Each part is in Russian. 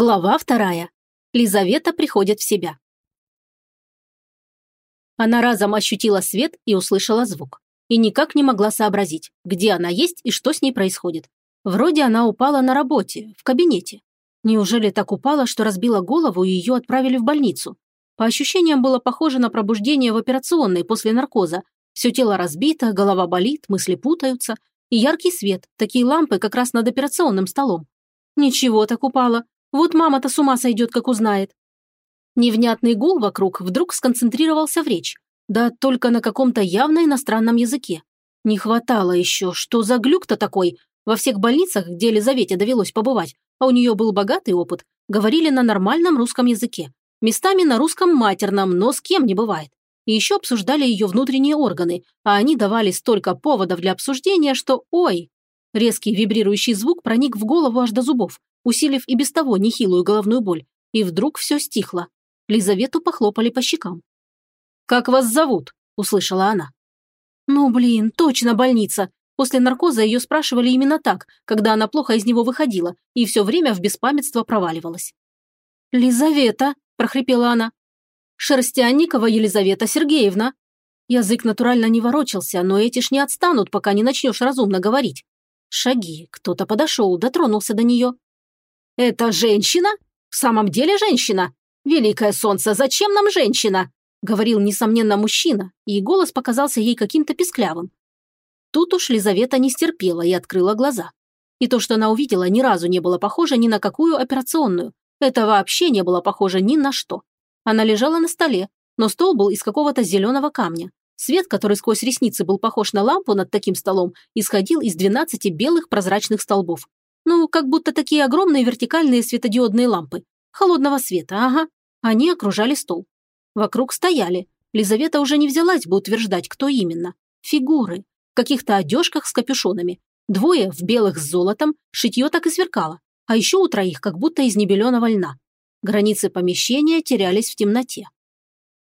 Глава вторая. Лизавета приходит в себя. Она разом ощутила свет и услышала звук. И никак не могла сообразить, где она есть и что с ней происходит. Вроде она упала на работе, в кабинете. Неужели так упала, что разбила голову и ее отправили в больницу? По ощущениям было похоже на пробуждение в операционной после наркоза. Все тело разбито, голова болит, мысли путаются. И яркий свет, такие лампы как раз над операционным столом. Ничего так упала, вот мама-то с ума сойдет, как узнает. Невнятный гул вокруг вдруг сконцентрировался в речь. Да только на каком-то явно иностранном языке. Не хватало еще, что за глюк-то такой? Во всех больницах, где Елизавете довелось побывать, а у нее был богатый опыт, говорили на нормальном русском языке. Местами на русском матерном, но с кем не бывает. И еще обсуждали ее внутренние органы, а они давали столько поводов для обсуждения, что ой! Резкий вибрирующий звук проник в голову аж до зубов усилив и без того нехилую головную боль, и вдруг все стихло. Лизавету похлопали по щекам. «Как вас зовут?» – услышала она. «Ну, блин, точно больница. После наркоза ее спрашивали именно так, когда она плохо из него выходила и все время в беспамятство проваливалась». «Лизавета», – прохрипела она. «Шерстянникова Елизавета Сергеевна». Язык натурально не ворочался, но эти ж не отстанут, пока не начнешь разумно говорить. Шаги, кто-то подошел, дотронулся до нее. «Это женщина? В самом деле женщина? Великое солнце, зачем нам женщина?» Говорил, несомненно, мужчина, и голос показался ей каким-то писклявым. Тут уж Лизавета не стерпела и открыла глаза. И то, что она увидела, ни разу не было похоже ни на какую операционную. Это вообще не было похоже ни на что. Она лежала на столе, но стол был из какого-то зеленого камня. Свет, который сквозь ресницы был похож на лампу над таким столом, исходил из 12 белых прозрачных столбов. Ну, как будто такие огромные вертикальные светодиодные лампы. Холодного света, ага. Они окружали стол. Вокруг стояли. Лизавета уже не взялась бы утверждать, кто именно. Фигуры. В каких-то одежках с капюшонами. Двое в белых с золотом, шитье так и сверкало. А еще у троих как будто из небеленого льна. Границы помещения терялись в темноте.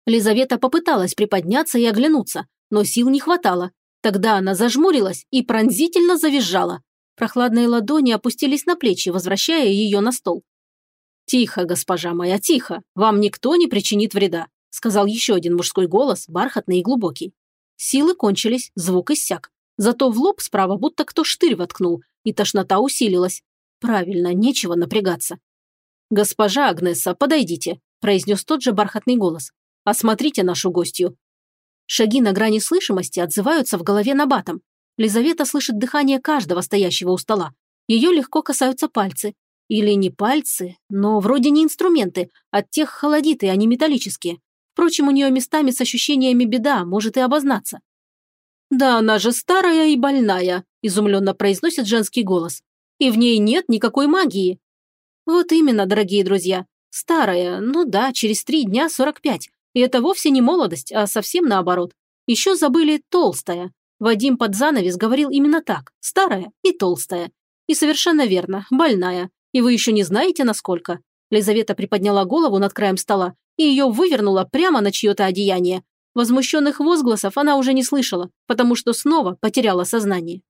Лизавета попыталась приподняться и оглянуться, но сил не хватало. Тогда она зажмурилась и пронзительно завизжала. Прохладные ладони опустились на плечи, возвращая ее на стол. «Тихо, госпожа моя, тихо. Вам никто не причинит вреда», сказал еще один мужской голос, бархатный и глубокий. Силы кончились, звук иссяк. Зато в лоб справа будто кто штырь воткнул, и тошнота усилилась. Правильно, нечего напрягаться. «Госпожа Агнеса, подойдите», произнес тот же бархатный голос. «Осмотрите нашу гостью». Шаги на грани слышимости отзываются в голове набатом. Лизавета слышит дыхание каждого стоящего у стола. Ее легко касаются пальцы. Или не пальцы, но вроде не инструменты, от тех холодит, и они металлические. Впрочем, у нее местами с ощущениями беда может и обознаться. «Да она же старая и больная», – изумленно произносит женский голос. «И в ней нет никакой магии». Вот именно, дорогие друзья. Старая, ну да, через три дня 45. И это вовсе не молодость, а совсем наоборот. Еще забыли толстая. Вадим под занавес говорил именно так, старая и толстая. И совершенно верно, больная. И вы еще не знаете, насколько. Лизавета приподняла голову над краем стола и ее вывернула прямо на чье-то одеяние. Возмущенных возгласов она уже не слышала, потому что снова потеряла сознание.